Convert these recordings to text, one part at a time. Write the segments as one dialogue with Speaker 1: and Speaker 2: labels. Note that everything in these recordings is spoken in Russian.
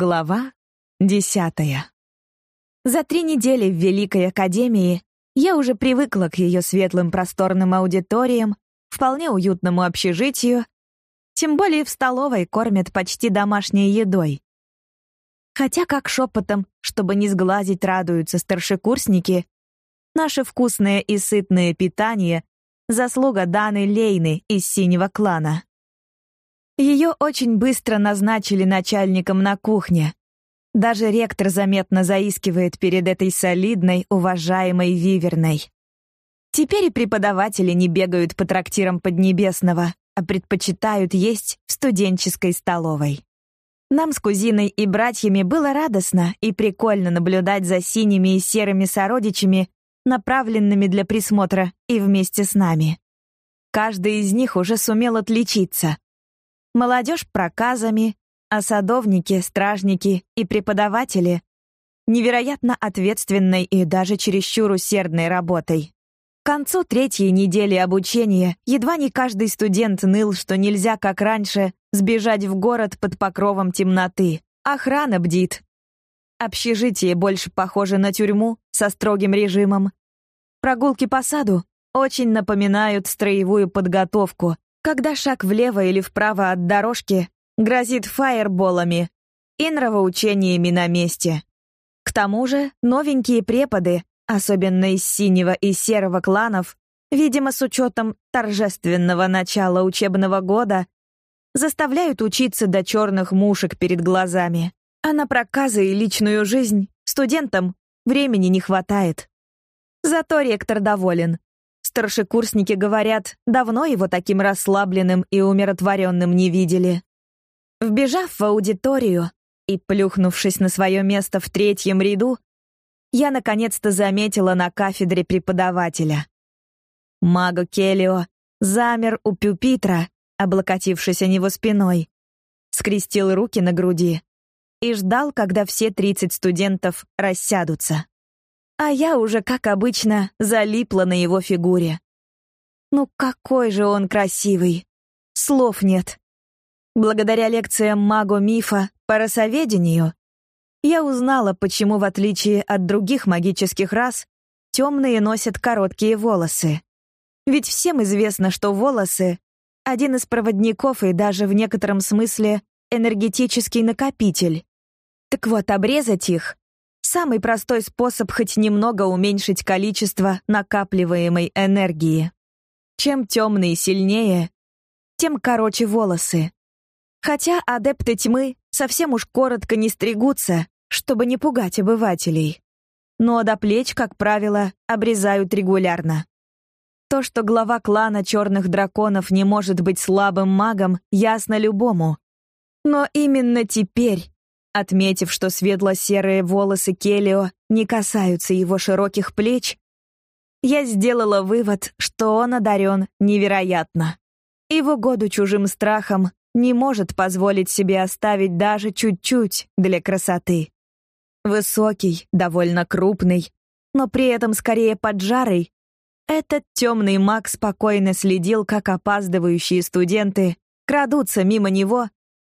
Speaker 1: Глава десятая. За три недели в Великой Академии я уже привыкла к ее светлым просторным аудиториям, вполне уютному общежитию, тем более в столовой кормят почти домашней едой. Хотя как шепотом, чтобы не сглазить, радуются старшекурсники, наше вкусное и сытное питание — заслуга Даны Лейны из синего клана. Ее очень быстро назначили начальником на кухне. Даже ректор заметно заискивает перед этой солидной, уважаемой Виверной. Теперь и преподаватели не бегают по трактирам Поднебесного, а предпочитают есть в студенческой столовой. Нам с кузиной и братьями было радостно и прикольно наблюдать за синими и серыми сородичами, направленными для присмотра и вместе с нами. Каждый из них уже сумел отличиться, Молодежь проказами, а садовники, стражники и преподаватели невероятно ответственной и даже чересчур усердной работой. К концу третьей недели обучения едва не каждый студент ныл, что нельзя, как раньше, сбежать в город под покровом темноты. Охрана бдит. Общежитие больше похоже на тюрьму со строгим режимом. Прогулки по саду очень напоминают строевую подготовку, когда шаг влево или вправо от дорожки грозит фаерболами и нравоучениями на месте. К тому же новенькие преподы, особенно из синего и серого кланов, видимо, с учетом торжественного начала учебного года, заставляют учиться до черных мушек перед глазами. А на проказы и личную жизнь студентам времени не хватает. Зато ректор доволен. Старшекурсники говорят, давно его таким расслабленным и умиротворенным не видели. Вбежав в аудиторию и плюхнувшись на свое место в третьем ряду, я наконец-то заметила на кафедре преподавателя. Маго Келио замер у пюпитра, облокотившись о него спиной, скрестил руки на груди и ждал, когда все 30 студентов рассядутся а я уже, как обычно, залипла на его фигуре. Ну какой же он красивый! Слов нет. Благодаря лекциям магу мифа по расоведению я узнала, почему, в отличие от других магических рас, темные носят короткие волосы. Ведь всем известно, что волосы — один из проводников и даже в некотором смысле энергетический накопитель. Так вот, обрезать их Самый простой способ хоть немного уменьшить количество накапливаемой энергии. Чем темные сильнее, тем короче волосы. Хотя адепты тьмы совсем уж коротко не стригутся, чтобы не пугать обывателей. Но до плеч, как правило, обрезают регулярно. То, что глава клана черных драконов не может быть слабым магом, ясно любому. Но именно теперь Отметив, что светло-серые волосы Келио не касаются его широких плеч, я сделала вывод, что он одарен невероятно. Его году чужим страхом не может позволить себе оставить даже чуть-чуть для красоты. Высокий, довольно крупный, но при этом скорее поджарый, этот темный маг спокойно следил, как опаздывающие студенты крадутся мимо него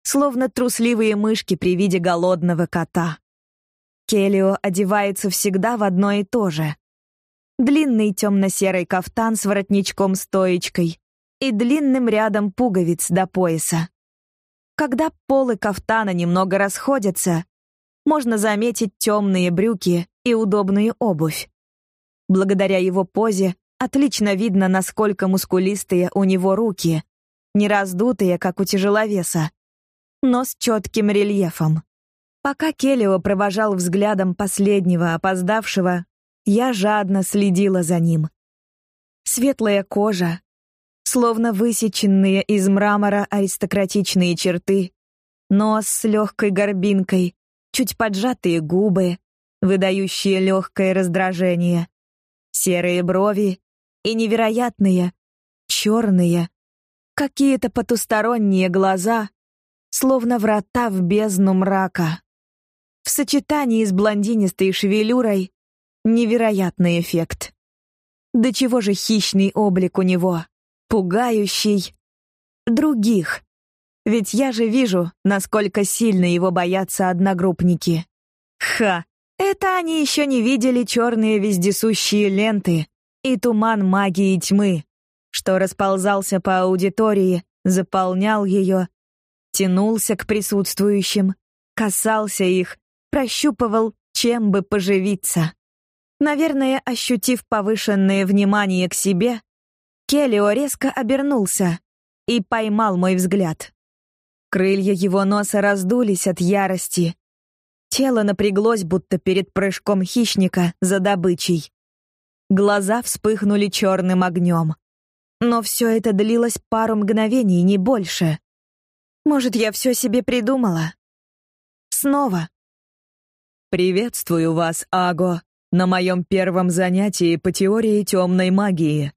Speaker 1: словно трусливые мышки при виде голодного кота. Келио одевается всегда в одно и то же. Длинный темно-серый кафтан с воротничком-стоечкой и длинным рядом пуговиц до пояса. Когда полы кафтана немного расходятся, можно заметить темные брюки и удобную обувь. Благодаря его позе отлично видно, насколько мускулистые у него руки, не раздутые, как у тяжеловеса, но с четким рельефом. Пока Келлио провожал взглядом последнего опоздавшего, я жадно следила за ним. Светлая кожа, словно высеченные из мрамора аристократичные черты, нос с легкой горбинкой, чуть поджатые губы, выдающие легкое раздражение, серые брови и невероятные, черные, какие-то потусторонние глаза, словно врата в бездну мрака. В сочетании с блондинистой шевелюрой невероятный эффект. До чего же хищный облик у него, пугающий других. Ведь я же вижу, насколько сильно его боятся одногруппники. Ха! Это они еще не видели черные вездесущие ленты и туман магии тьмы, что расползался по аудитории, заполнял ее, тянулся к присутствующим, касался их, прощупывал, чем бы поживиться. Наверное, ощутив повышенное внимание к себе, Келлио резко обернулся и поймал мой взгляд. Крылья его носа раздулись от ярости. Тело напряглось, будто перед прыжком хищника за добычей. Глаза вспыхнули черным огнем. Но все это длилось пару мгновений, не больше. Может, я все себе придумала? Снова.
Speaker 2: «Приветствую вас, Аго, на моем первом занятии по теории темной магии».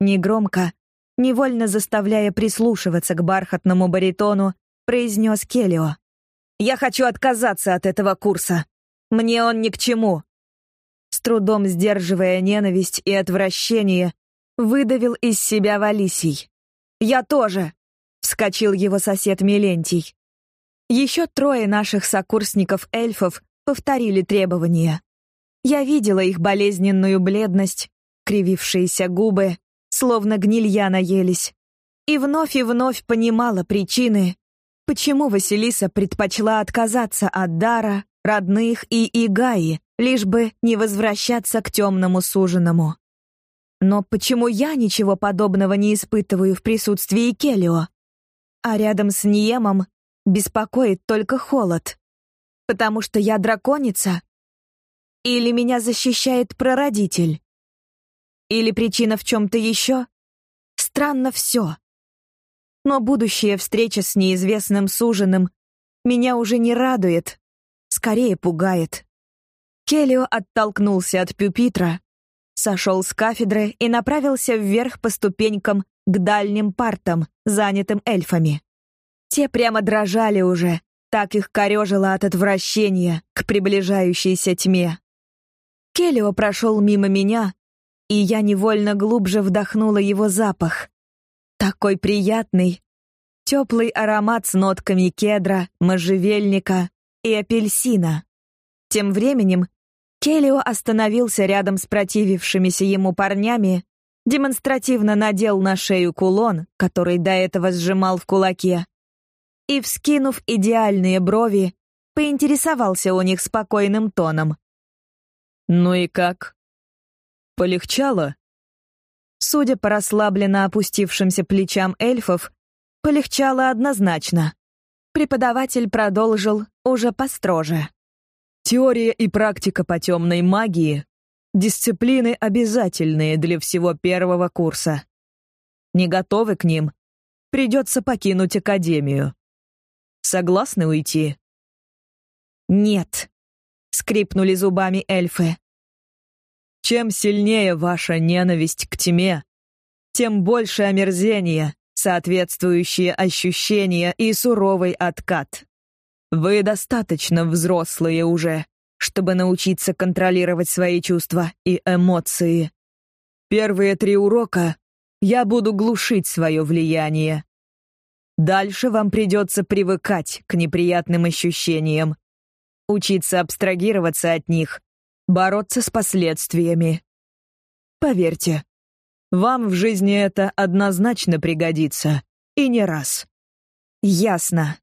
Speaker 1: Негромко, невольно заставляя прислушиваться к бархатному баритону, произнес Келио. «Я хочу отказаться от этого курса. Мне он ни к чему». С трудом сдерживая ненависть и отвращение, выдавил из себя Валисий. «Я тоже!» — вскочил его сосед Милентий. Еще трое наших сокурсников-эльфов повторили требования. Я видела их болезненную бледность, кривившиеся губы, словно гнилья наелись. И вновь и вновь понимала причины, почему Василиса предпочла отказаться от дара, родных и Игаи, лишь бы не возвращаться к темному суженому. Но почему я ничего подобного не испытываю в присутствии Келио? А рядом с Ниемом беспокоит только холод. Потому что я драконица? Или меня защищает прародитель? Или причина в чем-то еще? Странно все. Но будущая встреча с неизвестным суженым меня уже не радует, скорее пугает. Келио оттолкнулся от пюпитра, сошел с кафедры и направился вверх по ступенькам к дальним партам, занятым эльфами. Те прямо дрожали уже, так их корежило от отвращения к приближающейся тьме. Келио прошел мимо меня, и я невольно глубже вдохнула его запах. Такой приятный, теплый аромат с нотками кедра, можжевельника и апельсина. Тем временем Келио остановился рядом с противившимися ему парнями, демонстративно надел на шею кулон, который до этого сжимал в кулаке, и, вскинув идеальные брови, поинтересовался у них спокойным тоном.
Speaker 2: «Ну и как?» Полегчало?
Speaker 1: Судя по расслабленно опустившимся плечам эльфов, полегчало однозначно. Преподаватель продолжил уже построже.
Speaker 2: Теория и практика по темной магии — дисциплины обязательные для всего первого курса. Не готовы к ним? Придется покинуть академию. Согласны уйти?
Speaker 1: «Нет», — скрипнули зубами эльфы.
Speaker 2: Чем сильнее ваша ненависть к тьме, тем больше омерзения, соответствующие ощущения и суровый откат. Вы достаточно взрослые уже, чтобы научиться контролировать свои чувства и эмоции. Первые три урока я буду глушить свое влияние. Дальше вам придется привыкать к неприятным ощущениям, учиться абстрагироваться от них бороться с последствиями. Поверьте, вам в жизни это однозначно пригодится, и не раз.
Speaker 1: Ясно,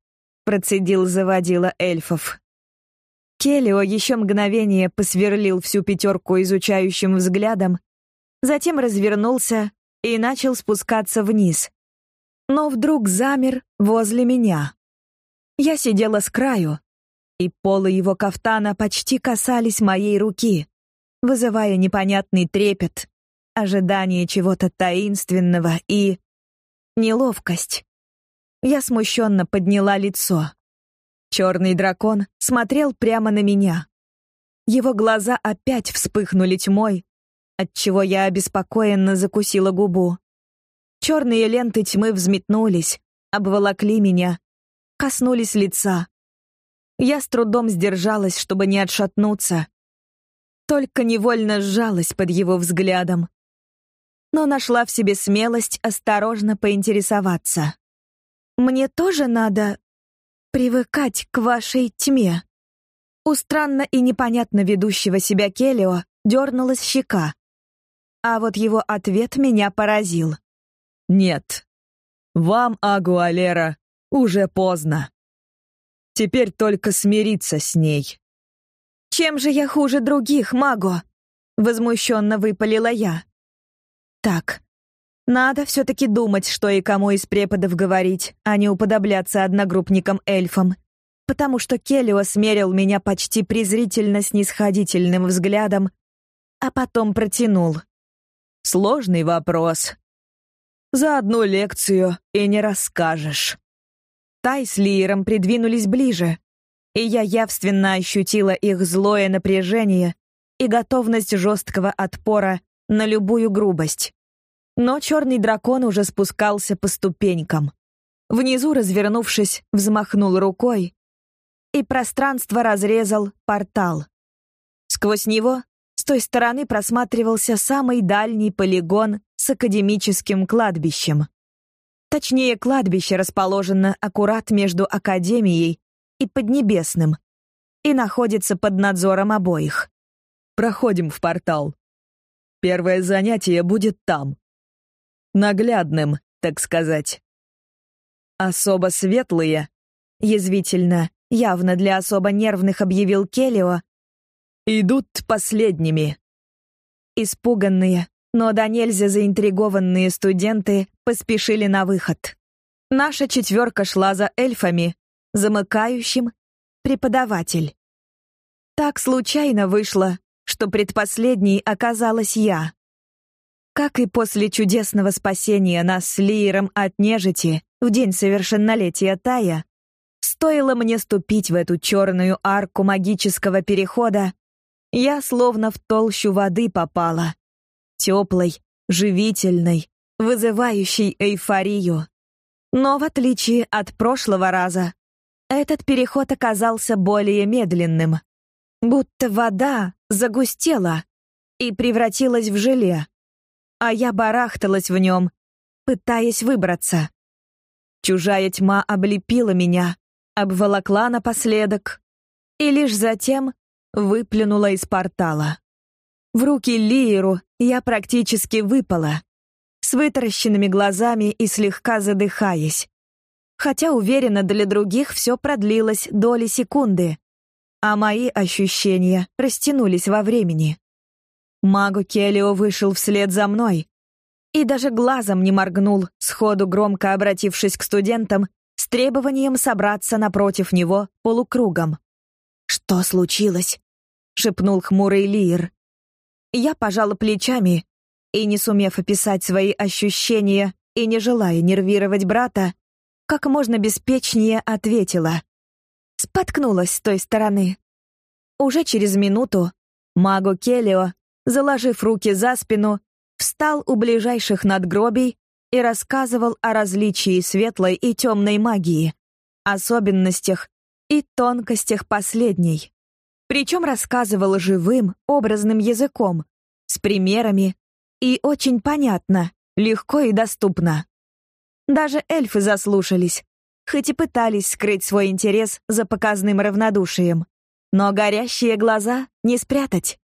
Speaker 1: процедил заводила эльфов. Келио еще мгновение посверлил всю пятерку изучающим взглядом, затем развернулся и начал спускаться вниз. Но вдруг замер возле меня. Я сидела с краю, и полы его кафтана почти касались моей руки, вызывая непонятный трепет, ожидание чего-то таинственного и... неловкость. Я смущенно подняла лицо. Черный дракон смотрел прямо на меня. Его глаза опять вспыхнули тьмой, отчего я обеспокоенно закусила губу. Черные ленты тьмы взметнулись, обволокли меня, коснулись лица. Я с трудом сдержалась, чтобы не отшатнуться. Только невольно сжалась под его взглядом. Но нашла в себе смелость осторожно поинтересоваться. мне тоже надо привыкать к вашей тьме?» У странно и непонятно ведущего себя Келио дернулась щека. А вот его ответ меня поразил.
Speaker 2: «Нет. Вам, Агуалера, уже поздно. Теперь только смириться с ней».
Speaker 1: «Чем же я хуже других, Маго?» — возмущенно выпалила я. «Так, надо все-таки думать, что и кому из преподов говорить, а не уподобляться одногруппникам-эльфам, потому что Келлио смерил меня почти презрительно-снисходительным взглядом, а потом протянул.
Speaker 2: «Сложный вопрос. За одну лекцию и не расскажешь».
Speaker 1: Тай с Лиером придвинулись ближе, и я явственно ощутила их злое напряжение и готовность жесткого отпора на любую грубость. Но черный дракон уже спускался по ступенькам. Внизу, развернувшись, взмахнул рукой, и пространство разрезал портал. Сквозь него с той стороны просматривался самый дальний полигон с академическим кладбищем. Точнее, кладбище расположено аккурат между Академией и Поднебесным и находится под надзором обоих.
Speaker 2: Проходим в портал. Первое занятие будет там. Наглядным, так сказать. Особо светлые, язвительно, явно для особо нервных объявил Келио, идут последними.
Speaker 1: Испуганные, но до нельзя заинтригованные студенты поспешили на выход. Наша четверка шла за эльфами, замыкающим — преподаватель. Так случайно вышло, что предпоследней оказалась я. Как и после чудесного спасения нас с Лиером от нежити в день совершеннолетия Тая, стоило мне ступить в эту черную арку магического перехода, я словно в толщу воды попала. Теплой, живительной, вызывающей эйфорию. Но в отличие от прошлого раза, этот переход оказался более медленным. Будто вода загустела и превратилась в желе, а я барахталась в нем, пытаясь выбраться. Чужая тьма облепила меня, обволокла напоследок и лишь затем выплюнула из портала. В руки Лиеру я практически выпала, с вытаращенными глазами и слегка задыхаясь. Хотя, уверена, для других все продлилось доли секунды, а мои ощущения растянулись во времени. Магу Келио вышел вслед за мной и даже глазом не моргнул, сходу громко обратившись к студентам с требованием собраться напротив него полукругом. «Что случилось?» — шепнул хмурый Лир. Я пожала плечами и, не сумев описать свои ощущения и не желая нервировать брата, как можно беспечнее ответила. Споткнулась с той стороны. Уже через минуту магу Келио, заложив руки за спину, встал у ближайших надгробий и рассказывал о различии светлой и темной магии, особенностях и тонкостях последней. Причем рассказывал живым, образным языком, с примерами и очень понятно, легко и доступно. Даже эльфы заслушались, хоть и пытались скрыть свой интерес за показным равнодушием. Но горящие глаза не спрятать.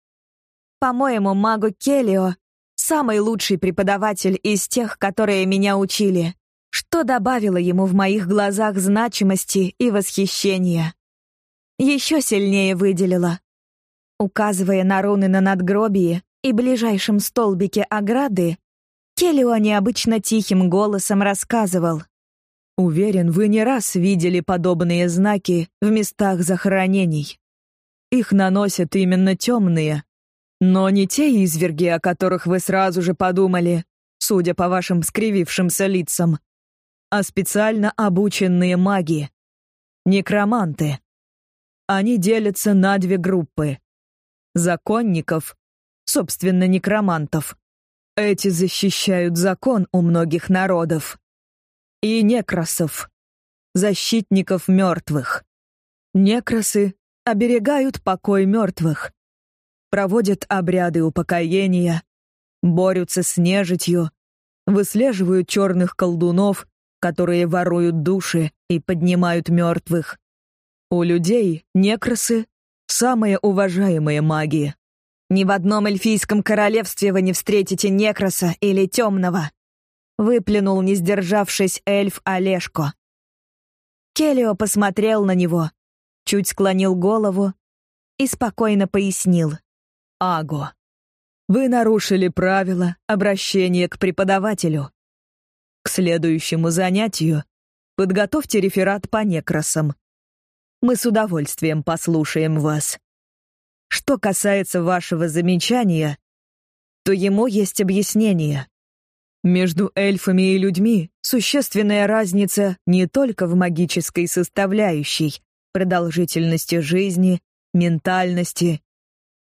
Speaker 1: По-моему, магу Келио — самый лучший преподаватель из тех, которые меня учили, что добавило ему в моих глазах значимости и восхищения еще сильнее выделила. Указывая на руны на надгробии и ближайшем столбике ограды, Келлио необычно тихим голосом рассказывал.
Speaker 2: «Уверен, вы не раз видели подобные знаки в местах захоронений. Их наносят именно темные, но не те изверги, о которых вы сразу же подумали, судя по вашим скривившимся лицам, а специально обученные маги, некроманты. Они делятся на две группы. Законников, собственно, некромантов. Эти защищают закон у многих народов. И некросов, защитников мертвых. Некросы оберегают покой мертвых, проводят обряды упокоения, борются с нежитью, выслеживают черных колдунов, которые воруют души и поднимают мертвых. У людей некросы — самые уважаемые маги.
Speaker 1: Ни в одном эльфийском королевстве вы не встретите некроса или темного. Выплюнул, не сдержавшись, эльф Олежко. Келио посмотрел на него, чуть склонил голову и спокойно пояснил.
Speaker 2: «Аго, вы нарушили правила обращения к преподавателю. К следующему занятию подготовьте реферат по некросам. Мы с удовольствием послушаем вас. Что касается вашего замечания, то ему есть объяснение. Между эльфами и людьми существенная разница не только в магической составляющей, продолжительности жизни, ментальности,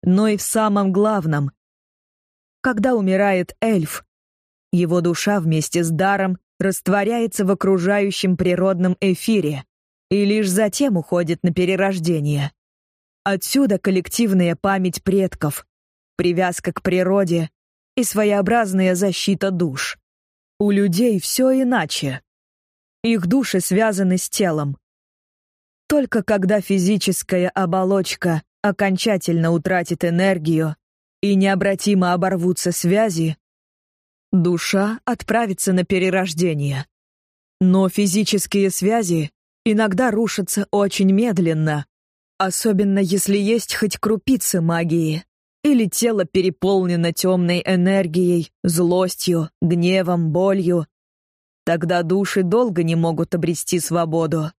Speaker 2: но и в самом главном. Когда умирает эльф, его душа вместе с даром растворяется в окружающем природном эфире и лишь затем уходит на перерождение. Отсюда коллективная память предков, привязка к природе и своеобразная защита душ. У людей все иначе. Их души связаны с телом. Только когда физическая оболочка окончательно утратит энергию и необратимо оборвутся связи, душа отправится на перерождение. Но физические связи иногда рушатся очень медленно, Особенно если есть хоть крупица магии. Или тело переполнено темной энергией, злостью, гневом, болью. Тогда души долго не могут обрести свободу.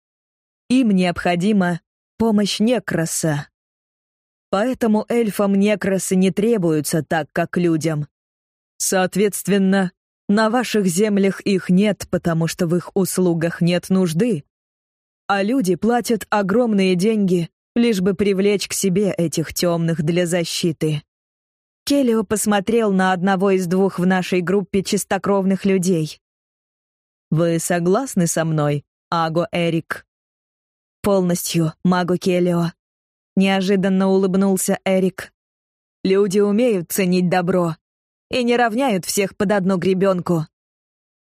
Speaker 2: Им необходима помощь некроса. Поэтому эльфам некросы не требуются так, как людям. Соответственно, на ваших землях их нет, потому что в их услугах нет нужды. А люди платят огромные деньги лишь бы привлечь к себе этих темных для защиты. Келлио посмотрел на одного из двух в нашей группе чистокровных людей. «Вы согласны со мной, Аго Эрик?» «Полностью, Магу Келлио», — неожиданно улыбнулся Эрик. «Люди умеют ценить добро и не равняют всех под одну гребенку.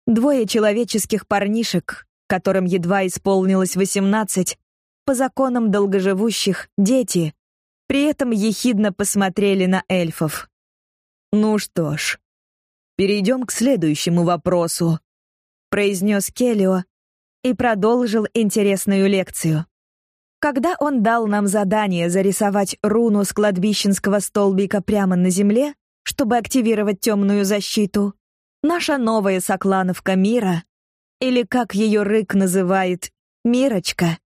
Speaker 2: Двое человеческих парнишек, которым едва исполнилось восемнадцать, по законам долгоживущих, дети, при этом ехидно посмотрели на эльфов. «Ну что ж, перейдем к следующему вопросу», — произнес Келлио и продолжил интересную лекцию. Когда он дал нам задание зарисовать руну с кладбищенского столбика прямо на земле, чтобы активировать темную защиту, наша новая соклановка Мира, или как ее Рык называет, Мирочка,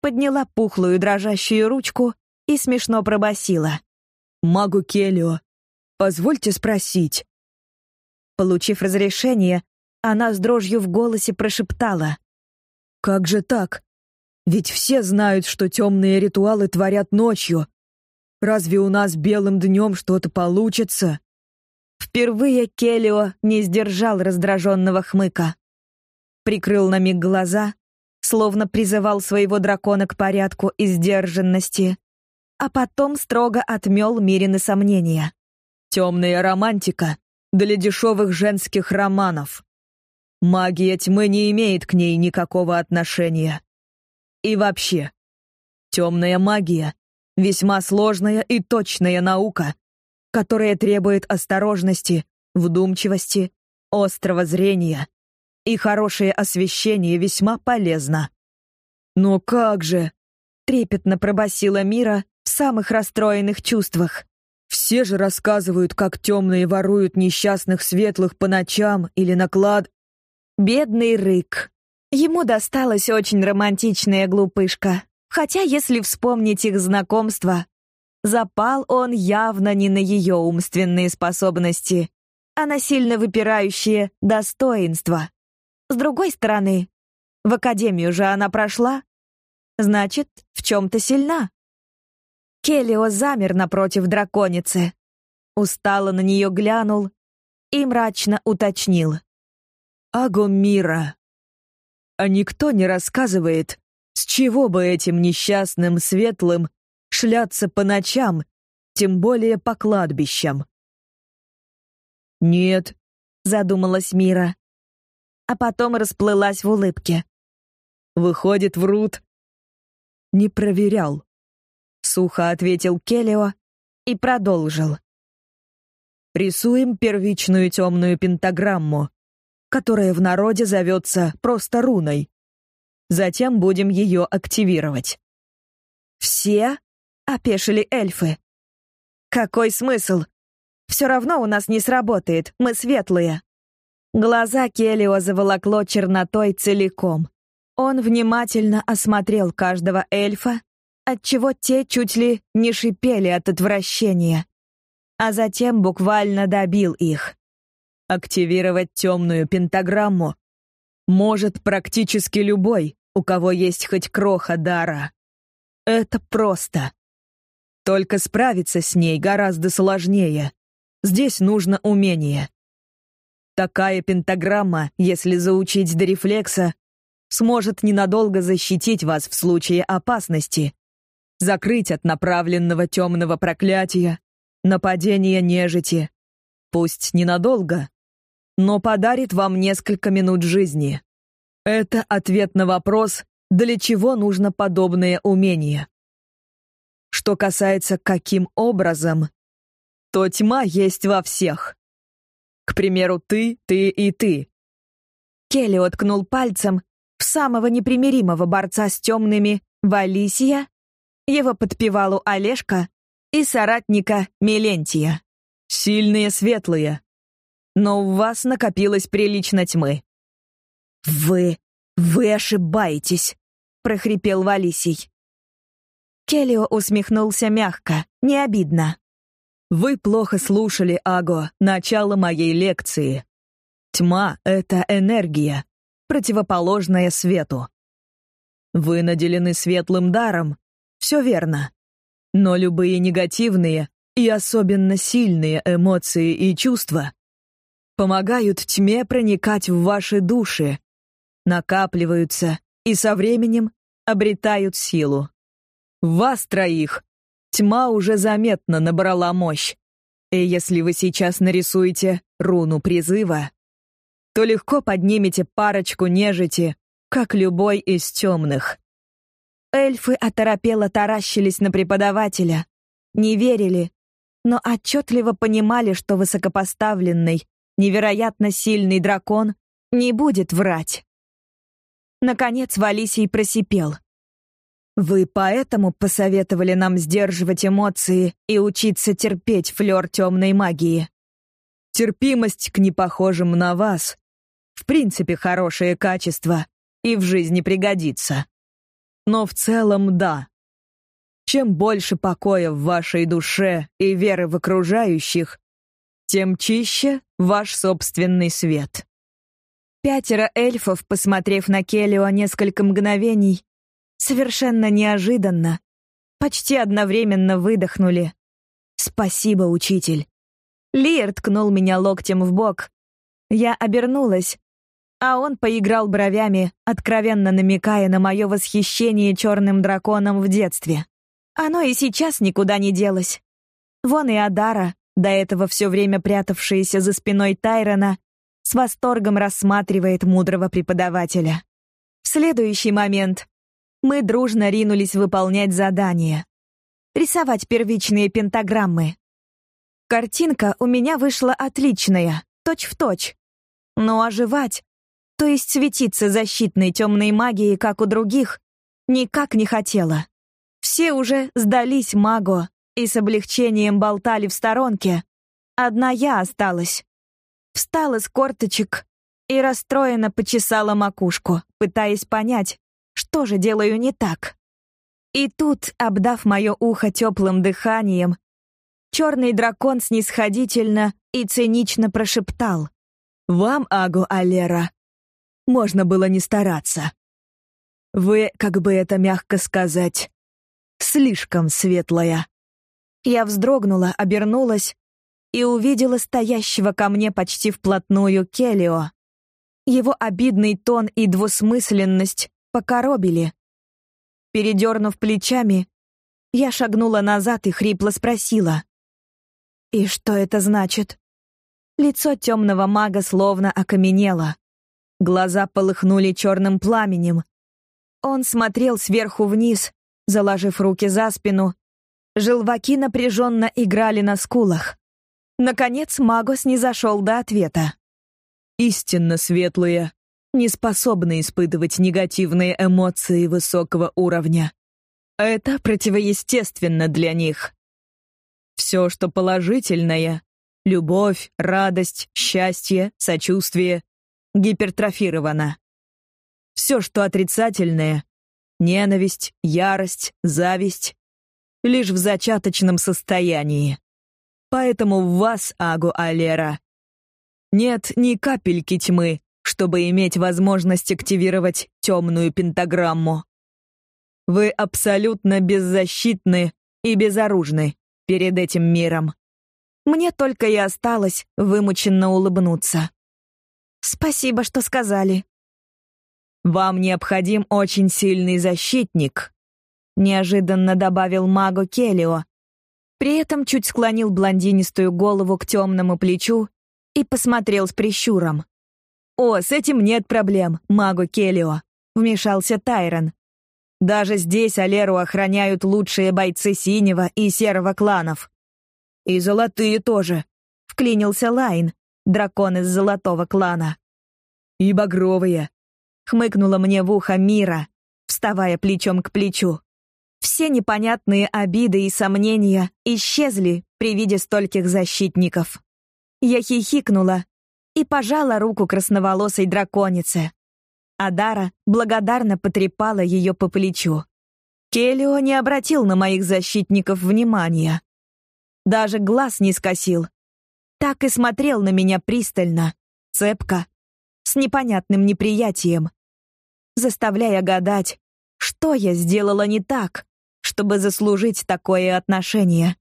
Speaker 2: подняла пухлую дрожащую ручку и смешно пробасила: «Магу Келио, позвольте спросить». Получив разрешение, она с дрожью в голосе прошептала. «Как же так? Ведь все знают, что темные ритуалы творят ночью. Разве у нас белым днем что-то получится?» Впервые Келио не сдержал раздраженного хмыка. Прикрыл на миг глаза словно призывал своего дракона к порядку и сдержанности, а потом строго отмел Мирины сомнения. Темная романтика для дешевых женских романов. Магия тьмы не имеет к ней никакого отношения. И вообще, темная магия — весьма сложная и точная наука, которая требует осторожности, вдумчивости, острого зрения и хорошее освещение весьма полезно. Но как же? Трепетно пробасила Мира в самых расстроенных чувствах. Все же рассказывают, как темные воруют несчастных светлых по ночам или наклад. Бедный Рык. Ему досталась очень романтичная глупышка. Хотя, если вспомнить их знакомство, запал он явно не на ее умственные способности, а на сильно выпирающие достоинства. С другой стороны, в академию же она прошла. Значит, в чем-то сильна. Келио замер напротив драконицы. Устало на нее глянул и мрачно уточнил. «Агомира, а никто не рассказывает, с чего бы этим несчастным светлым шляться по ночам, тем более по кладбищам?» «Нет», — задумалась Мира.
Speaker 1: а потом расплылась в улыбке.
Speaker 2: Выходит, врут. Не проверял. Сухо ответил Келио и продолжил. Рисуем первичную темную пентаграмму, которая в народе зовется просто руной. Затем будем ее активировать.
Speaker 1: «Все?» — опешили эльфы. «Какой смысл? Все равно у нас не сработает, мы светлые». Глаза Келио заволокло чернотой целиком. Он внимательно осмотрел каждого эльфа, отчего те чуть ли не шипели от отвращения, а затем буквально добил их.
Speaker 2: Активировать темную пентаграмму может практически любой, у кого есть хоть кроха дара. Это просто. Только справиться с ней гораздо сложнее. Здесь нужно умение. Такая пентаграмма, если заучить до рефлекса, сможет ненадолго защитить вас в случае опасности, закрыть от направленного темного проклятия, нападения нежити. Пусть ненадолго, но подарит вам несколько минут жизни. Это ответ на вопрос, для чего нужно подобное умение. Что касается каким образом, то тьма есть во всех. К примеру, ты, ты и ты.
Speaker 1: Келли откнул пальцем в самого непримиримого борца с темными Валисия, его подпевалу Олежка и соратника Мелентия.
Speaker 2: Сильные светлые. Но у вас накопилось прилично тьмы.
Speaker 1: Вы, вы ошибаетесь, прохрипел Валисий. Келио усмехнулся мягко, не обидно.
Speaker 2: Вы плохо слушали, Аго, начало моей лекции. Тьма — это энергия, противоположная свету. Вы наделены светлым даром, все верно. Но любые негативные и особенно сильные эмоции и чувства помогают тьме проникать в ваши души, накапливаются и со временем обретают силу. Вас троих тьма уже заметно набрала мощь. И если вы сейчас нарисуете руну призыва, то легко поднимете парочку нежити, как любой из темных.
Speaker 1: Эльфы оторопело таращились на преподавателя, не верили, но отчетливо понимали, что высокопоставленный, невероятно сильный дракон не будет врать. Наконец Валисий просипел. Вы поэтому посоветовали нам сдерживать эмоции и учиться терпеть флёр темной магии.
Speaker 2: Терпимость к непохожим на вас — в принципе хорошее качество и в жизни пригодится. Но в целом да. Чем больше покоя в вашей душе и веры в окружающих, тем чище ваш собственный свет.
Speaker 1: Пятеро эльфов, посмотрев на Келио несколько мгновений, совершенно неожиданно, почти одновременно выдохнули. «Спасибо, учитель». Лиер ткнул меня локтем в бок. Я обернулась, а он поиграл бровями, откровенно намекая на мое восхищение черным драконом в детстве. Оно и сейчас никуда не делось. Вон и Адара, до этого все время прятавшаяся за спиной Тайрона, с восторгом рассматривает мудрого преподавателя. В следующий момент мы дружно ринулись выполнять задание. Рисовать первичные пентаграммы. Картинка у меня вышла отличная, точь-в-точь. Но оживать, то есть светиться защитной темной магией, как у других, никак не хотела. Все уже сдались магу и с облегчением болтали в сторонке. Одна я осталась. Встала с корточек и расстроенно почесала макушку, пытаясь понять, что же делаю не так? И тут, обдав мое ухо теплым дыханием, черный дракон снисходительно и цинично прошептал.
Speaker 2: «Вам, Агу Алера, можно было не стараться. Вы, как бы это мягко сказать, слишком светлая».
Speaker 1: Я вздрогнула, обернулась и увидела стоящего ко мне почти вплотную Келио. Его обидный тон и двусмысленность покоробили. Передернув плечами, я шагнула назад и хрипло спросила. «И что это значит?» Лицо темного мага словно окаменело. Глаза полыхнули черным пламенем. Он смотрел сверху вниз, заложив руки за спину. Желваки напряженно играли на скулах. Наконец Магос не зашел до ответа.
Speaker 2: «Истинно светлые, не способны испытывать негативные эмоции высокого уровня. Это противоестественно для них. Все, что положительное — любовь, радость, счастье, сочувствие — гипертрофировано. Все, что отрицательное — ненависть, ярость, зависть — лишь в зачаточном состоянии. Поэтому в вас, Агу Алера, нет ни капельки тьмы, чтобы иметь возможность активировать темную пентаграмму. Вы абсолютно беззащитны и безоружны перед этим миром.
Speaker 1: Мне только и осталось вымученно улыбнуться. Спасибо, что сказали.
Speaker 2: Вам необходим очень сильный защитник, неожиданно добавил магу Келио,
Speaker 1: при этом чуть склонил блондинистую голову к темному плечу и посмотрел с прищуром.
Speaker 2: «О, с этим нет проблем, магу Келио», — вмешался Тайрон. «Даже здесь Алеру охраняют лучшие бойцы синего и серого кланов. И золотые тоже», — вклинился Лайн, дракон из золотого клана. «И багровые», — хмыкнула мне в ухо Мира, вставая плечом к плечу.
Speaker 1: Все непонятные обиды и сомнения исчезли при виде стольких защитников. Я хихикнула и пожала руку красноволосой драконице. Адара благодарно потрепала ее по плечу. Келио не обратил на моих защитников внимания. Даже глаз не скосил. Так и смотрел на меня пристально, цепко, с непонятным неприятием, заставляя гадать, что я сделала не так, чтобы заслужить такое отношение.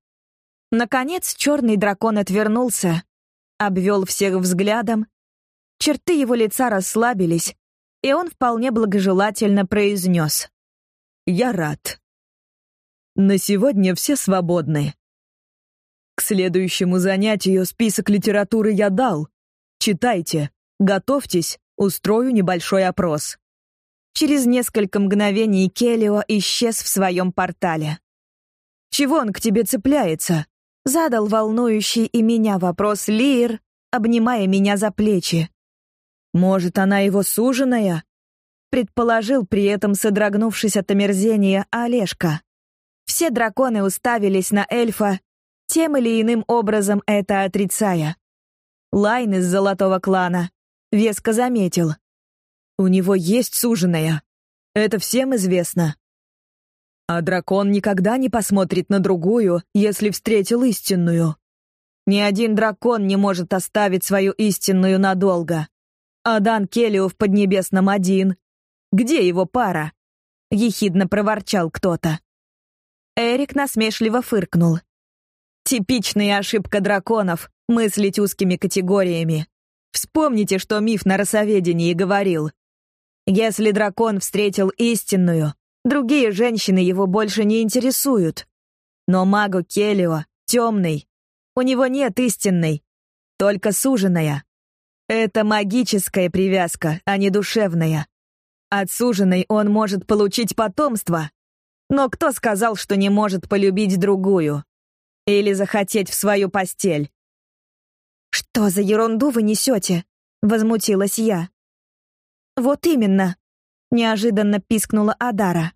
Speaker 1: Наконец черный дракон отвернулся, обвел всех взглядом, черты его лица расслабились, и он вполне благожелательно произнес.
Speaker 2: «Я рад. На сегодня все свободны. К следующему занятию список литературы я дал. Читайте, готовьтесь, устрою небольшой опрос».
Speaker 1: Через несколько мгновений Келио исчез в своем портале.
Speaker 2: «Чего он к тебе цепляется?»
Speaker 1: — задал волнующий и меня вопрос Лир, обнимая меня за плечи.
Speaker 2: «Может, она его суженая?» — предположил при этом, содрогнувшись от омерзения, Олежка.
Speaker 1: Все драконы уставились на эльфа, тем или иным образом это отрицая. Лайн из золотого клана веско заметил.
Speaker 2: У него есть суженая. Это всем известно. А дракон никогда не посмотрит на другую, если встретил истинную. Ни один дракон не может оставить свою истинную надолго. А Дан Келлио в Поднебесном один. Где его пара? Ехидно проворчал кто-то.
Speaker 1: Эрик насмешливо фыркнул. Типичная ошибка драконов — мыслить узкими категориями. Вспомните, что миф на росоведении говорил. Если дракон встретил истинную, другие женщины его больше не интересуют. Но магу Келио, темный, у него нет истинной, только суженая. Это магическая привязка, а не душевная. От суженой он может получить потомство, но кто сказал, что не может полюбить другую? Или захотеть в свою постель? «Что за ерунду вы несете?» — возмутилась я. «Вот именно!» — неожиданно пискнула Адара.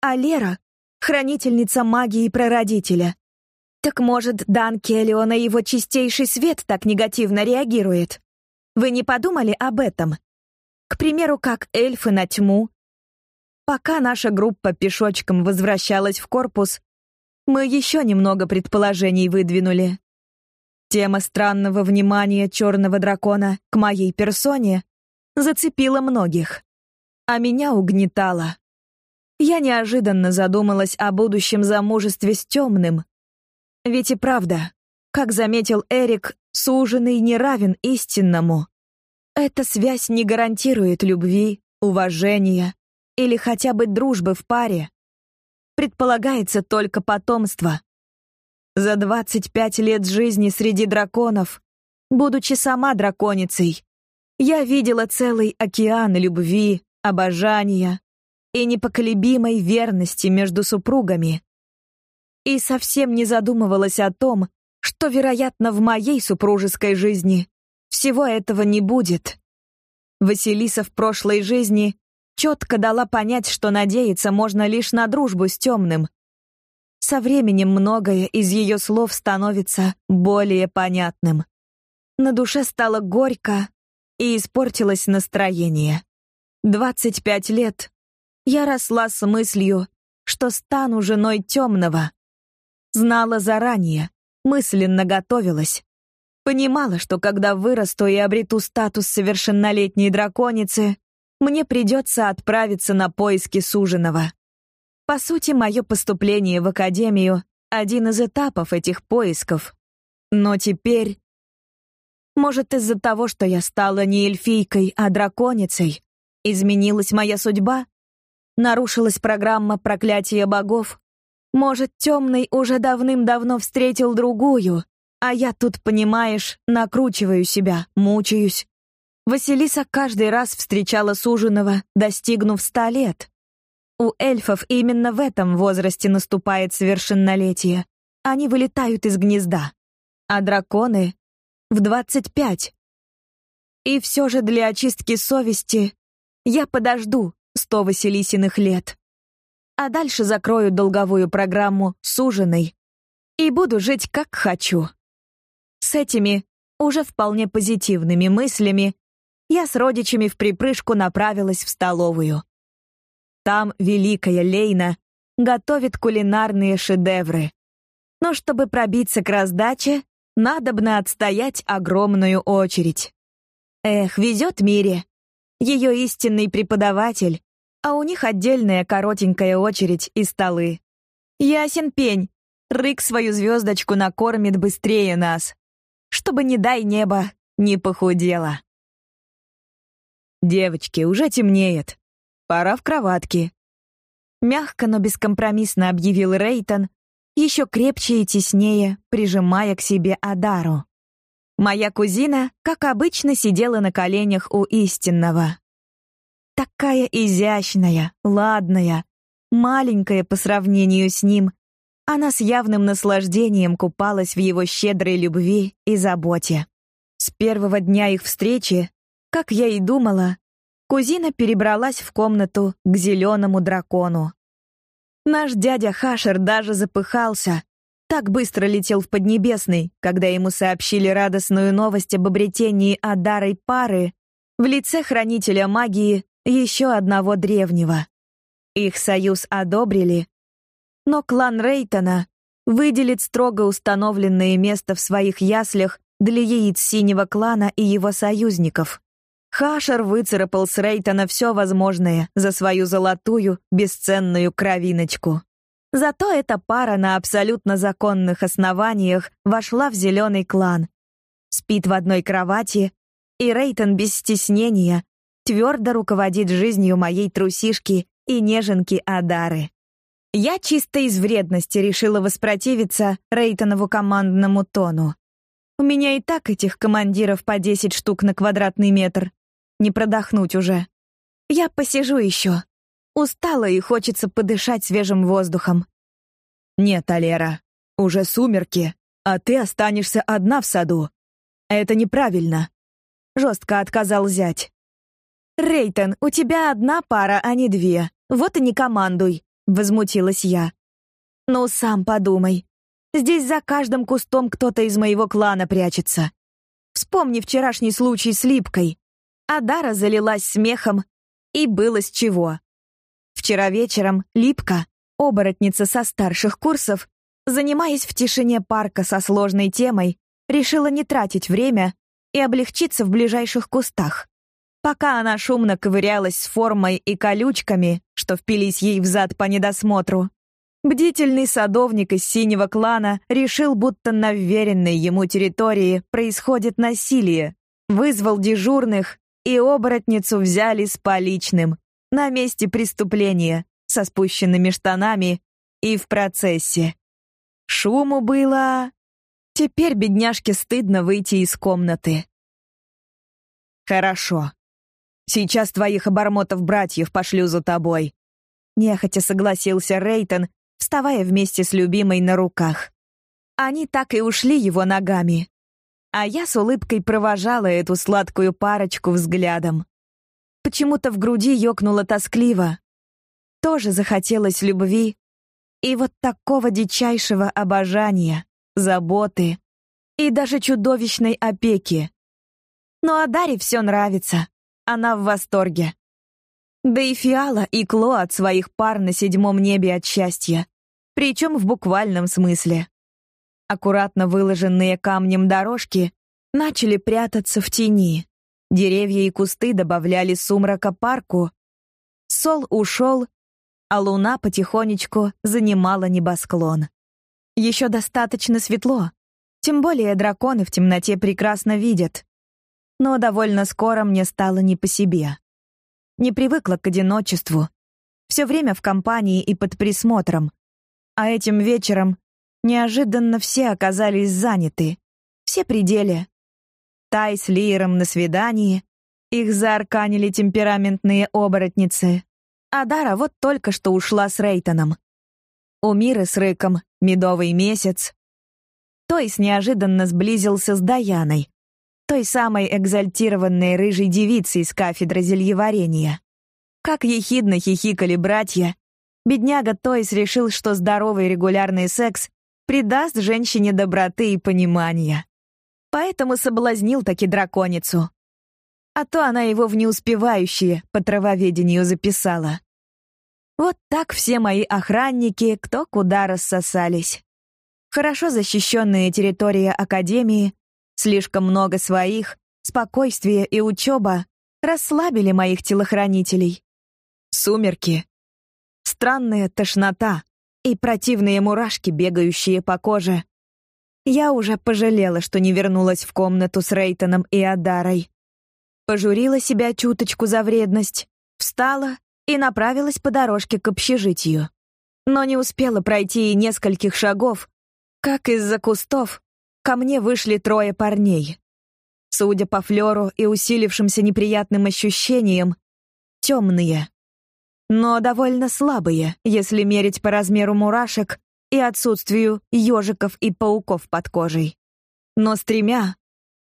Speaker 1: «А Лера — хранительница магии прародителя. Так может, Дан Келлио на его чистейший свет так негативно реагирует? Вы не подумали об этом? К примеру, как эльфы на тьму. Пока наша группа пешочком возвращалась в корпус, мы еще немного предположений выдвинули. Тема странного внимания черного дракона к моей персоне зацепила многих, а меня угнетала. Я неожиданно задумалась о будущем замужестве с темным. Ведь и правда, как заметил Эрик, суженый не равен истинному. Эта связь не гарантирует любви, уважения или хотя бы дружбы в паре. Предполагается только потомство. За 25 лет жизни среди драконов, будучи сама драконицей, Я видела целый океан любви, обожания и непоколебимой верности между супругами. И совсем не задумывалась о том, что, вероятно, в моей супружеской жизни всего этого не будет. Василиса в прошлой жизни четко дала понять, что надеяться можно лишь на дружбу с темным. Со временем многое из ее слов становится более понятным. На душе стало горько, и испортилось настроение. 25 лет я росла с мыслью, что стану женой темного. Знала заранее, мысленно готовилась. Понимала, что когда вырасту и обрету статус совершеннолетней драконицы, мне придется отправиться на поиски суженого. По сути, мое поступление в академию — один из этапов этих поисков. Но теперь... Может, из-за того, что я стала не эльфийкой, а драконицей, изменилась моя судьба? Нарушилась программа проклятия богов? Может, темный уже давным-давно встретил другую, а я тут, понимаешь, накручиваю себя, мучаюсь. Василиса каждый раз встречала суженого, достигнув ста лет. У эльфов именно в этом возрасте наступает совершеннолетие. Они вылетают из гнезда. А драконы — в двадцать пять. И все же для очистки совести я подожду сто Василисиных лет. А дальше закрою долговую программу суженой и буду жить как хочу. С этими уже вполне позитивными мыслями я с родичами в припрыжку направилась в столовую. Там великая Лейна готовит кулинарные шедевры. Но чтобы пробиться к раздаче, надобно отстоять огромную очередь. Эх, везет Мире. Ее истинный преподаватель, а у них отдельная коротенькая очередь и столы. Ясен пень, Рык свою звездочку накормит быстрее нас чтобы, не дай небо, не похудела.
Speaker 2: «Девочки, уже темнеет. Пора в кроватки»,
Speaker 1: Мягко, но бескомпромиссно объявил Рейтон, еще крепче и теснее, прижимая к себе Адару. Моя кузина, как обычно, сидела на коленях у истинного. Такая изящная, ладная, маленькая по сравнению с ним, она с явным наслаждением купалась в его щедрой любви и заботе. С первого дня их встречи, как я и думала, кузина перебралась в комнату к зеленому дракону. Наш дядя Хашер даже запыхался, так быстро летел в Поднебесный, когда ему сообщили радостную новость об обретении Адарой пары в лице хранителя магии еще одного древнего. Их союз одобрили, но клан Рейтона выделит строго установленное место в своих яслях для яиц синего клана и его союзников. Хашер выцарапал с Рейтона все возможное за свою золотую, бесценную кровиночку. Зато эта пара на абсолютно законных основаниях вошла в зеленый клан. Спит в одной кровати, и Рейтон без стеснения твердо руководит жизнью моей трусишки и неженки Адары. Я чисто из вредности решила воспротивиться Рейтонову командному тону. У меня и так этих командиров по 10 штук на квадратный метр. Не продохнуть уже. Я посижу еще. Устала и хочется подышать свежим воздухом.
Speaker 2: Нет, Алера, уже сумерки, а ты останешься одна в саду. Это неправильно.
Speaker 1: Жестко отказал зять. Рейтон, у тебя одна пара, а не две. Вот и не командуй возмутилась я. Ну сам подумай. Здесь за каждым кустом кто-то из моего клана прячется. Вспомни вчерашний случай с Липкой. Адара залилась смехом, и было с чего. Вчера вечером Липка, оборотница со старших курсов, занимаясь в тишине парка со сложной темой, решила не тратить время и облегчиться в ближайших кустах. Пока она шумно ковырялась с формой и колючками, что впились ей в зад по недосмотру, бдительный садовник из синего клана решил, будто на вверенной ему территории происходит насилие, вызвал дежурных, и оборотницу взяли с поличным, на месте преступления, со спущенными штанами и в процессе. Шуму было... Теперь бедняжке стыдно выйти из комнаты.
Speaker 2: Хорошо. Сейчас твоих обормотов-братьев пошлю за тобой.
Speaker 1: Нехотя согласился Рейтон, вставая вместе с любимой на руках. Они так и ушли его ногами. А я с улыбкой провожала эту сладкую парочку взглядом. Почему-то в груди ёкнуло тоскливо. Тоже захотелось любви и вот такого дичайшего обожания, заботы и даже чудовищной опеки. Но Адаре все нравится. Она в восторге. Да и Фиала и Кло от своих пар на седьмом небе от счастья. Причем в буквальном смысле. Аккуратно выложенные камнем дорожки начали прятаться в тени. Деревья и кусты добавляли сумрака парку. Сол ушел, а луна потихонечку занимала небосклон. Еще достаточно светло, тем более драконы в темноте прекрасно видят но довольно скоро мне стало не по себе. Не привыкла к одиночеству. Все время в компании и под присмотром. А этим вечером неожиданно все оказались заняты. Все пределы. Тай с Лиером на свидании. Их заарканили темпераментные оборотницы. А Дара вот только что ушла с Рейтоном. У Миры с Рыком медовый месяц. Тойс неожиданно сблизился с Даяной, той самой экзальтированной рыжей девицы из кафедры зельеварения. Как ехидно хихикали братья, бедняга Тойс решил, что здоровый регулярный секс придаст женщине доброты и понимания. Поэтому соблазнил таки драконицу. А то она его в неуспевающие по травоведению записала. Вот так все мои охранники кто куда рассосались. Хорошо защищенная территория Академии Слишком много своих, спокойствие и учеба расслабили моих телохранителей. Сумерки. Странная тошнота и противные мурашки, бегающие по коже. Я уже пожалела, что не вернулась в комнату с Рейтоном и Адарой. Пожурила себя чуточку за вредность, встала и направилась по дорожке к общежитию. Но не успела пройти и нескольких шагов, как из-за кустов ко мне вышли трое парней. Судя по флеру и усилившимся неприятным ощущениям, темные. Но довольно слабые, если мерить по размеру мурашек и отсутствию ежиков и пауков под кожей. Но с тремя,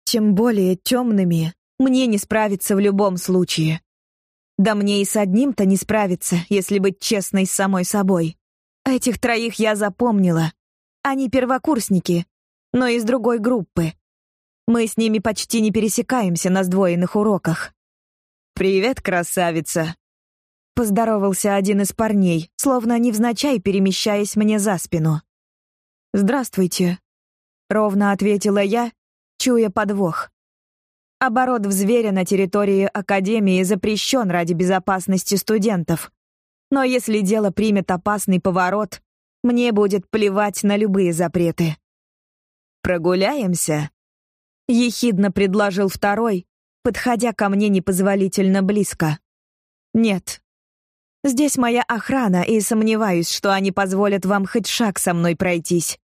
Speaker 1: тем более темными, мне не справиться в любом случае. Да мне и с одним-то не справиться, если быть честной с самой собой. Этих троих я запомнила. Они первокурсники, но из другой группы. Мы с ними почти не пересекаемся на сдвоенных уроках. «Привет, красавица!» Поздоровался один из парней, словно невзначай перемещаясь мне за спину. «Здравствуйте», — ровно ответила я, чуя подвох. Оборот в зверя на территории Академии запрещен ради безопасности студентов. Но если дело примет опасный поворот, мне будет плевать на любые запреты. «Прогуляемся?» — ехидно предложил второй, подходя ко мне непозволительно близко. «Нет. Здесь моя охрана, и сомневаюсь, что они позволят вам хоть шаг со мной пройтись».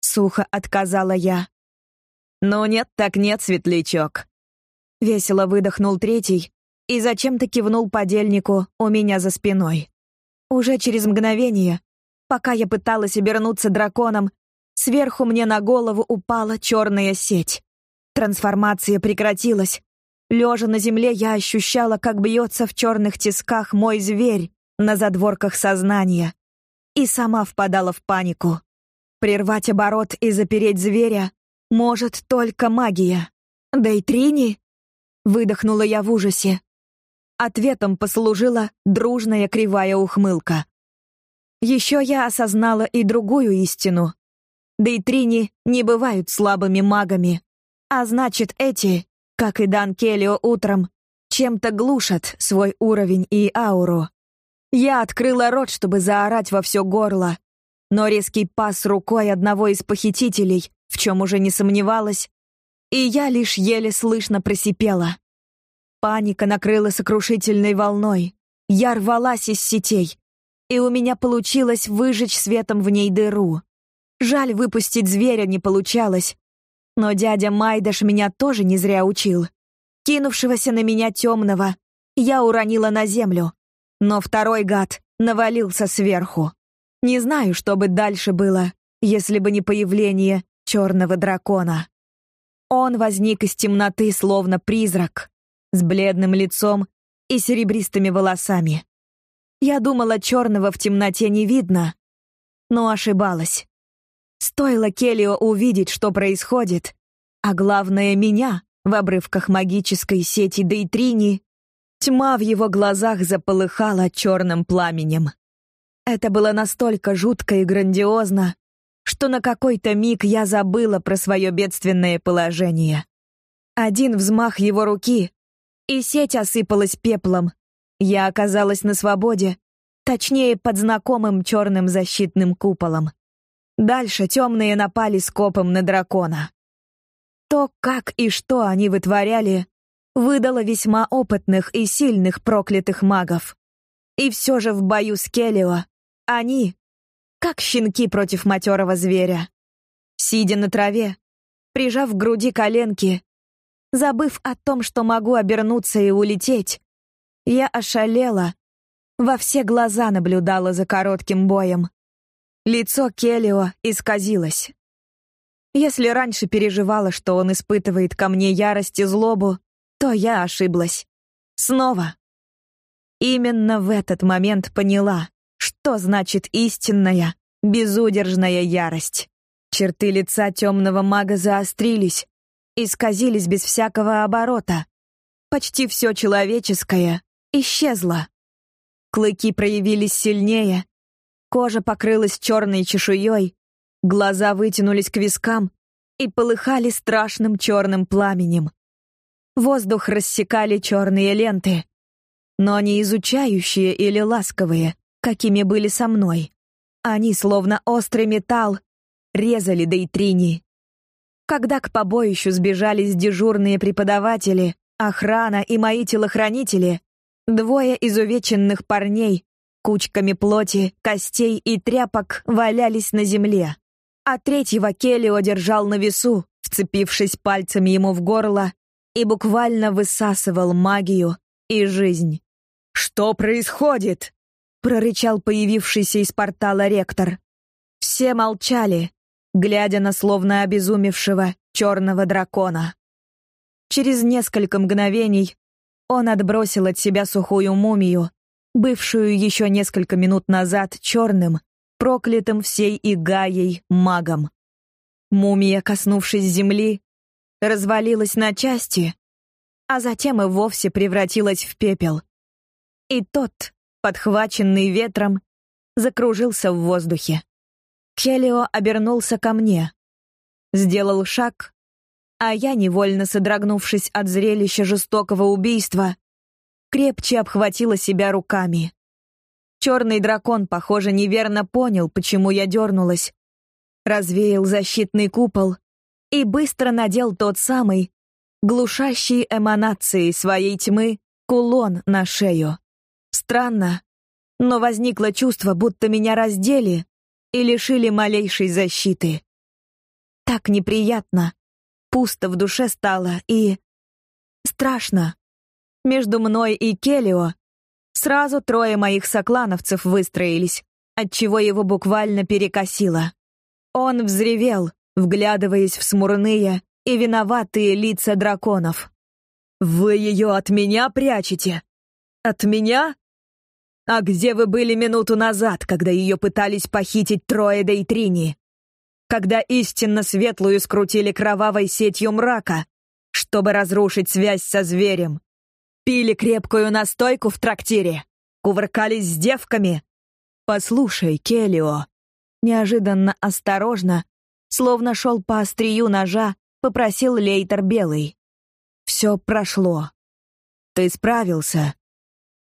Speaker 1: Сухо отказала я. «Ну нет, так нет, светлячок». Весело выдохнул третий и зачем-то кивнул подельнику у меня за спиной. Уже через мгновение, пока я пыталась обернуться драконом, Сверху мне на голову упала черная сеть. Трансформация прекратилась. Лежа на земле, я ощущала, как бьется в черных тисках мой зверь на задворках сознания. И сама впадала в панику. Прервать оборот и запереть зверя может только магия. Да и Трини? Выдохнула я в ужасе. Ответом послужила дружная кривая ухмылка. Еще я осознала и другую истину. Да и Трини не бывают слабыми магами. А значит, эти, как и Дан Келлио утром, чем-то глушат свой уровень и ауру. Я открыла рот, чтобы заорать во все горло, но резкий пас рукой одного из похитителей, в чем уже не сомневалась, и я лишь еле слышно просипела. Паника накрыла сокрушительной волной. Я рвалась из сетей, и у меня получилось выжечь светом в ней дыру. Жаль, выпустить зверя не получалось. Но дядя Майдаш меня тоже не зря учил. Кинувшегося на меня темного я уронила на землю, но второй гад навалился сверху. Не знаю, что бы дальше было, если бы не появление черного дракона. Он возник из темноты, словно призрак, с бледным лицом и серебристыми волосами. Я думала, черного в темноте не видно, но ошибалась. Стоило Келлио увидеть, что происходит, а главное меня в обрывках магической сети Дейтрини, тьма в его глазах заполыхала черным пламенем. Это было настолько жутко и грандиозно, что на какой-то миг я забыла про свое бедственное положение. Один взмах его руки, и сеть осыпалась пеплом. Я оказалась на свободе, точнее, под знакомым черным защитным куполом. Дальше темные напали скопом на дракона. То, как и что они вытворяли, выдало весьма опытных и сильных проклятых магов. И все же в бою с Келио они, как щенки против матерого зверя. Сидя на траве, прижав к груди коленки, забыв о том, что могу обернуться и улететь, я ошалела, во все глаза наблюдала за коротким боем. Лицо Келио исказилось. Если раньше переживала, что он испытывает ко мне ярость и злобу, то я ошиблась. Снова. Именно в этот момент поняла, что значит истинная, безудержная ярость. Черты лица темного мага заострились, исказились без всякого оборота. Почти все человеческое исчезло. Клыки проявились сильнее, Кожа покрылась черной чешуей, глаза вытянулись к вискам и полыхали страшным черным пламенем. Воздух рассекали черные ленты, но не изучающие или ласковые, какими были со мной. Они, словно острый металл, резали Дейтрини. Когда к побоищу сбежались дежурные преподаватели, охрана и мои телохранители, двое изувеченных парней Кучками плоти, костей и тряпок валялись на земле. А третьего Келлио держал на весу, вцепившись пальцами ему в горло, и буквально высасывал магию и жизнь. «Что происходит?» — прорычал появившийся из портала ректор. Все молчали, глядя на словно обезумевшего черного дракона. Через несколько мгновений он отбросил от себя сухую мумию бывшую еще несколько минут назад черным, проклятым всей Игаей магом. Мумия, коснувшись земли, развалилась на части, а затем и вовсе превратилась в пепел. И тот, подхваченный ветром, закружился в воздухе. Келио обернулся ко мне, сделал шаг, а я, невольно содрогнувшись от зрелища жестокого убийства, крепче обхватила себя руками. Черный дракон, похоже, неверно понял, почему я дернулась. Развеял защитный купол и быстро надел тот самый, глушащий эманации своей тьмы, кулон на шею. Странно, но возникло чувство, будто меня раздели и лишили малейшей защиты. Так неприятно, пусто в душе стало и... страшно. Между мной и Келио сразу трое моих соклановцев выстроились, отчего его буквально перекосило. Он взревел, вглядываясь в смурные и виноватые лица драконов. «Вы ее от меня прячете? От меня? А где вы были минуту назад, когда ее пытались похитить трое Дейтрини? Когда истинно светлую скрутили кровавой сетью мрака, чтобы разрушить связь со зверем? Пили крепкую настойку в трактире? Кувыркались с девками? Послушай, Келио. Неожиданно осторожно, словно шел по острию ножа, попросил Лейтер Белый. Все прошло. Ты справился.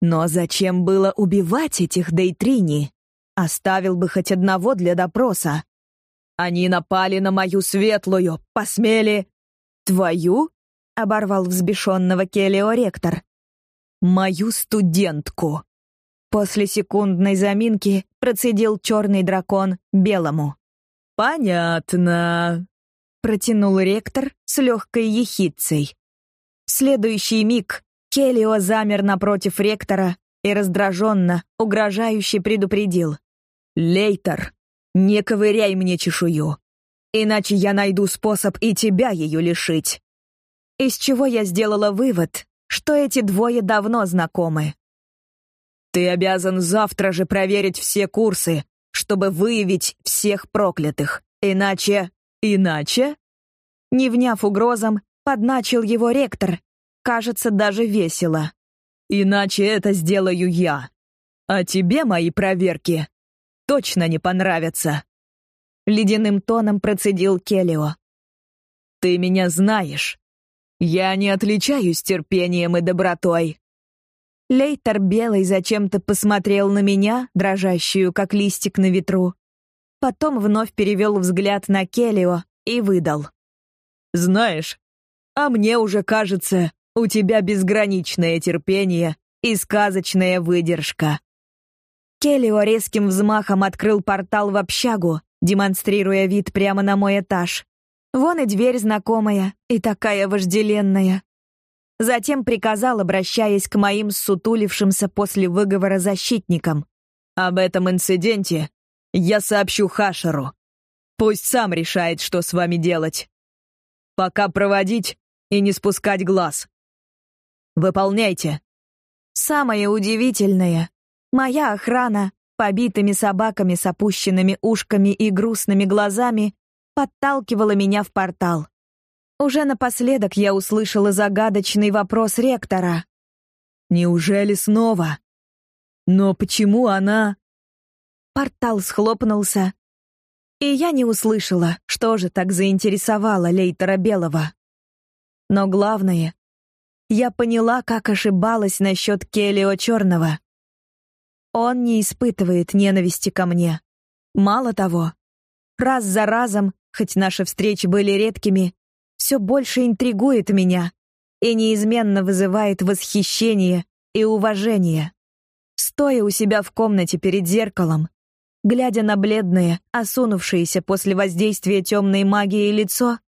Speaker 1: Но зачем было убивать этих Дейтрини? Оставил бы хоть одного для допроса. Они напали на мою светлую, посмели... Твою? — оборвал взбешенного Келио ректор мою студентку!» После секундной заминки процедил черный дракон белому. «Понятно», — протянул ректор с легкой ехидцей. В следующий миг Келио замер напротив ректора и раздраженно, угрожающе предупредил.
Speaker 2: «Лейтер, не ковыряй мне чешую, иначе я найду способ и тебя ее лишить».
Speaker 1: Из чего я сделала вывод, что эти двое давно знакомы.
Speaker 2: «Ты обязан завтра же проверить все курсы, чтобы выявить всех проклятых, иначе...» «Иначе?»
Speaker 1: Не вняв угрозам, подначил его ректор, кажется, даже весело.
Speaker 2: «Иначе это сделаю я. А тебе мои проверки точно не понравятся!»
Speaker 1: Ледяным тоном процедил Келио.
Speaker 2: «Ты меня знаешь. Я не отличаюсь терпением и добротой».
Speaker 1: Лейтер Белый зачем-то посмотрел на меня, дрожащую, как листик на ветру. Потом вновь перевел взгляд на Келио и выдал.
Speaker 2: «Знаешь, а мне уже кажется, у тебя безграничное терпение и сказочная выдержка.
Speaker 1: Келлио резким взмахом открыл портал в общагу, демонстрируя вид прямо на мой этаж. Вон и дверь знакомая, и такая вожделенная. Затем приказал, обращаясь к моим сутулившимся после выговора защитникам.
Speaker 2: «Об этом инциденте я сообщу Хашеру. Пусть сам решает, что с вами делать. Пока проводить и не спускать глаз. Выполняйте».
Speaker 1: Самое удивительное, Моя охрана, побитыми собаками с опущенными ушками и грустными глазами, подталкивала меня в портал. Уже напоследок я услышала загадочный вопрос ректора.
Speaker 2: «Неужели снова? Но почему она...»
Speaker 1: Портал схлопнулся, и я не услышала, что же так заинтересовало Лейтера Белого. Но главное, я поняла, как ошибалась насчет Келио Черного. Он не испытывает ненависти ко мне. Мало того, раз за разом, хоть наши встречи были редкими, все больше интригует меня и неизменно вызывает восхищение и уважение. Стоя у себя в комнате перед зеркалом, глядя на бледное, осунувшееся после воздействия темной магии лицо,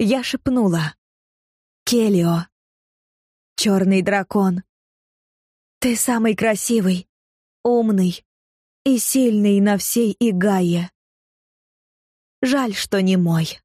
Speaker 1: я шепнула. «Келио, черный дракон, ты самый красивый, умный и сильный на всей Игае. Жаль, что не мой.